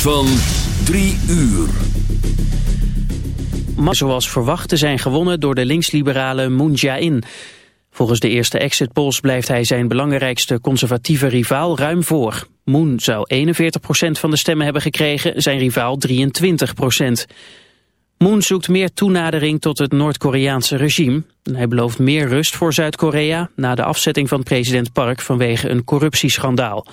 van 3 uur. Zoals verwacht te zijn gewonnen door de linksliberale Moon Jae-in. Volgens de eerste exit polls blijft hij zijn belangrijkste conservatieve rivaal ruim voor. Moon zou 41% van de stemmen hebben gekregen, zijn rivaal 23%. Moon zoekt meer toenadering tot het Noord-Koreaanse regime. Hij belooft meer rust voor Zuid-Korea na de afzetting van president Park vanwege een corruptieschandaal.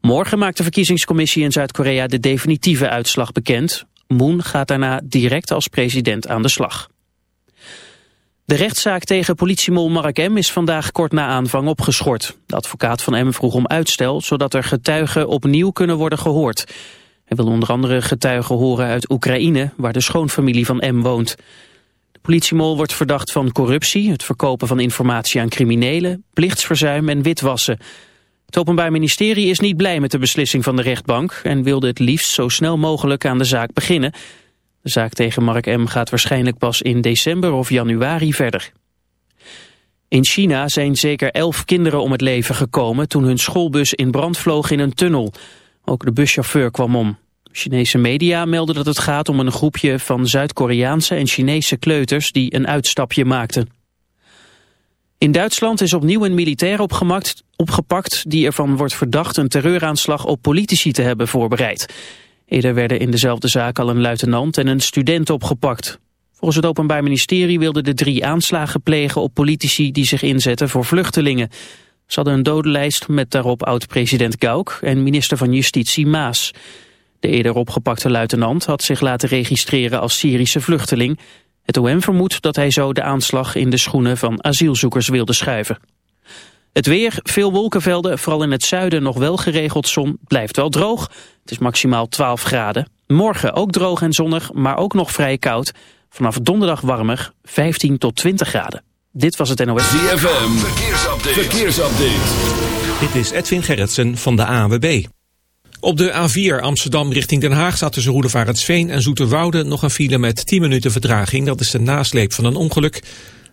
Morgen maakt de verkiezingscommissie in Zuid-Korea de definitieve uitslag bekend. Moon gaat daarna direct als president aan de slag. De rechtszaak tegen politiemol Mark M. is vandaag kort na aanvang opgeschort. De advocaat van M vroeg om uitstel, zodat er getuigen opnieuw kunnen worden gehoord. Hij wil onder andere getuigen horen uit Oekraïne, waar de schoonfamilie van M woont. De politiemol wordt verdacht van corruptie, het verkopen van informatie aan criminelen, plichtsverzuim en witwassen. Het Openbaar Ministerie is niet blij met de beslissing van de rechtbank en wilde het liefst zo snel mogelijk aan de zaak beginnen. De zaak tegen Mark M. gaat waarschijnlijk pas in december of januari verder. In China zijn zeker elf kinderen om het leven gekomen toen hun schoolbus in brand vloog in een tunnel. Ook de buschauffeur kwam om. Chinese media melden dat het gaat om een groepje van Zuid-Koreaanse en Chinese kleuters die een uitstapje maakten. In Duitsland is opnieuw een militair opgepakt, opgepakt die ervan wordt verdacht een terreuraanslag op politici te hebben voorbereid. Eerder werden in dezelfde zaak al een luitenant en een student opgepakt. Volgens het Openbaar Ministerie wilden de drie aanslagen plegen op politici die zich inzetten voor vluchtelingen. Ze hadden een dodenlijst met daarop oud-president Gauck en minister van Justitie Maas. De eerder opgepakte luitenant had zich laten registreren als Syrische vluchteling. Het OM vermoedt dat hij zo de aanslag in de schoenen van asielzoekers wilde schuiven. Het weer, veel wolkenvelden, vooral in het zuiden nog wel geregeld zon, blijft wel droog. Het is maximaal 12 graden. Morgen ook droog en zonnig, maar ook nog vrij koud. Vanaf donderdag warmer, 15 tot 20 graden. Dit was het NOS. ZFM, verkeersupdate. verkeersupdate. Dit is Edwin Gerritsen van de ANWB. Op de A4 Amsterdam richting Den Haag staat tussen Roelevarensveen en Zoeterwoude nog een file met 10 minuten vertraging. Dat is de nasleep van een ongeluk.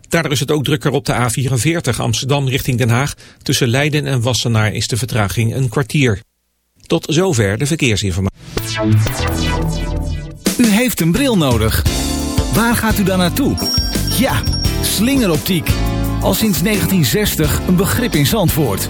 Daardoor is het ook drukker op de A44 Amsterdam richting Den Haag. Tussen Leiden en Wassenaar is de vertraging een kwartier. Tot zover de verkeersinformatie. U heeft een bril nodig. Waar gaat u dan naartoe? Ja, slingeroptiek. Al sinds 1960 een begrip in Zandvoort.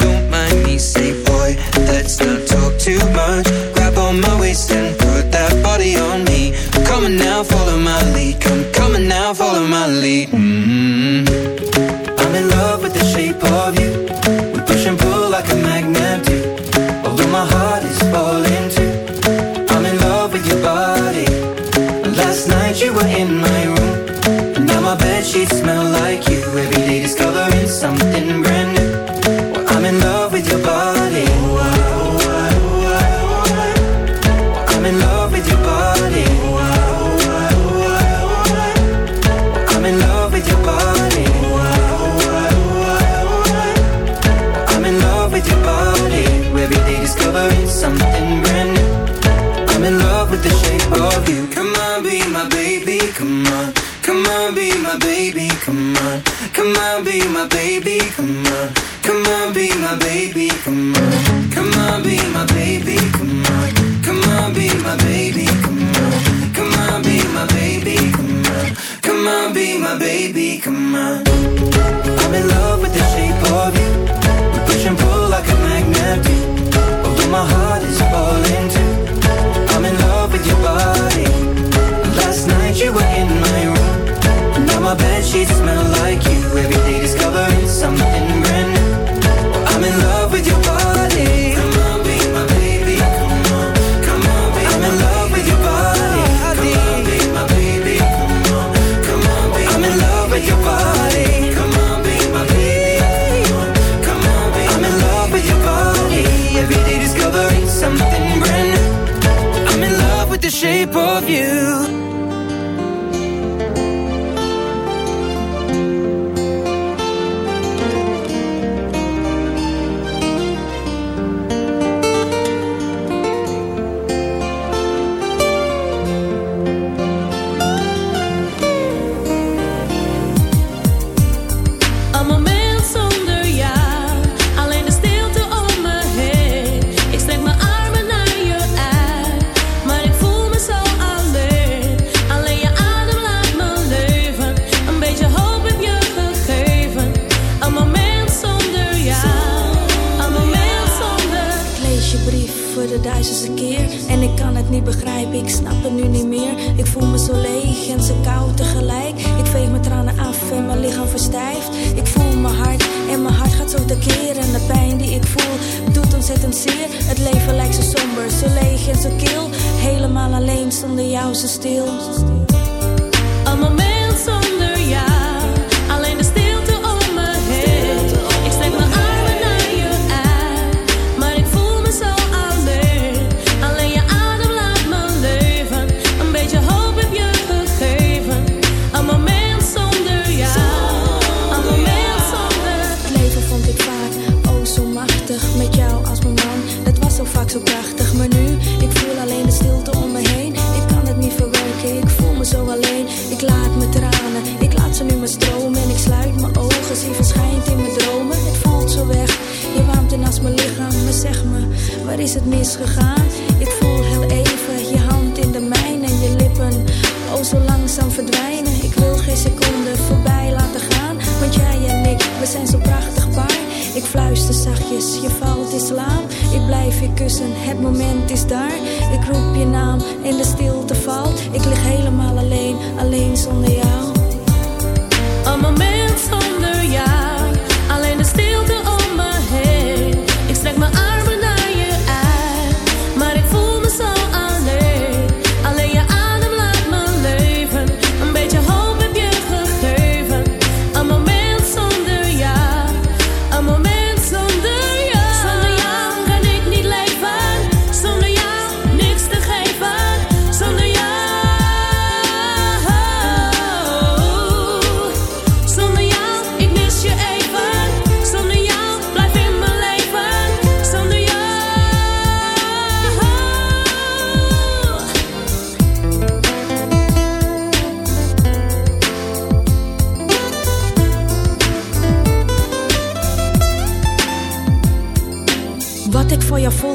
koud is slaap. Ik blijf je kussen, het moment is daar. Ik roep je naam en de stilte valt. Ik lig helemaal alleen, alleen zonder jou. Een moment zonder jou.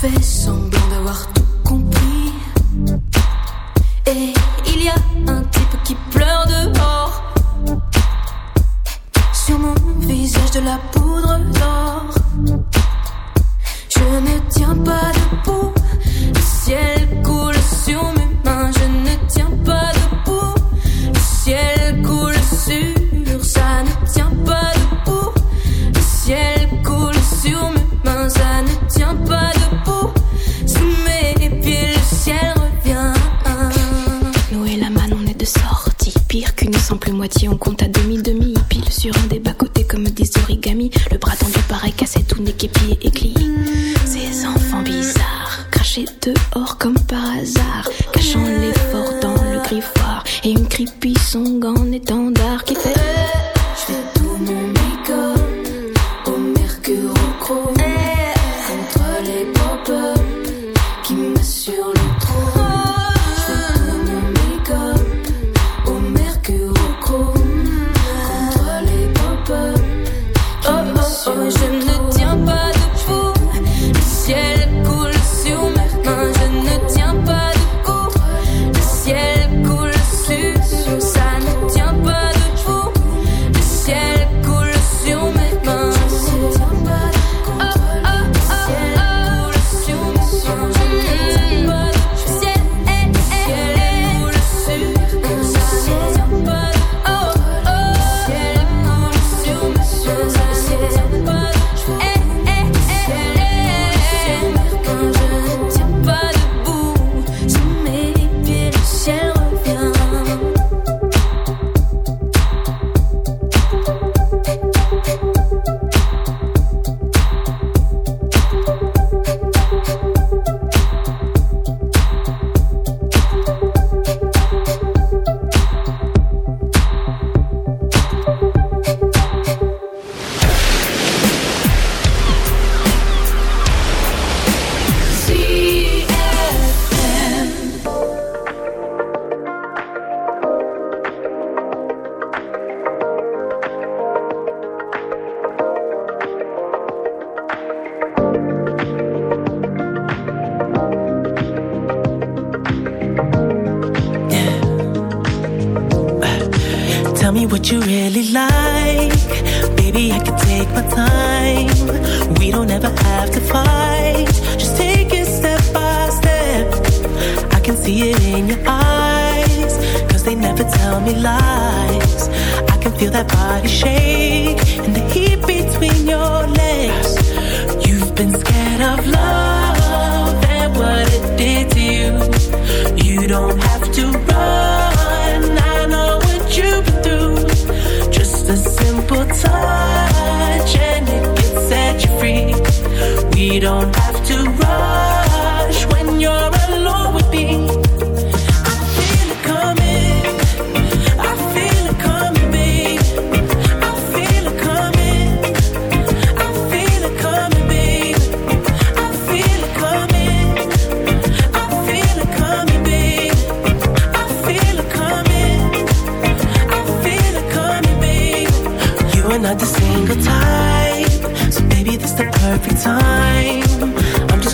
fais semblant d'avoir tout compris. Et il y a un type qui pleure dehors. Sur mon visage de la poudre d'or. Je ne tiens pas moitié, on compte à demi-demi. Pile sur un des bas-côtés comme des origamis. Le bras tendu paraît cassé, tout n'est qu'épié et éclié. Ces enfants bizarres, crachés dehors comme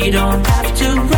We don't have to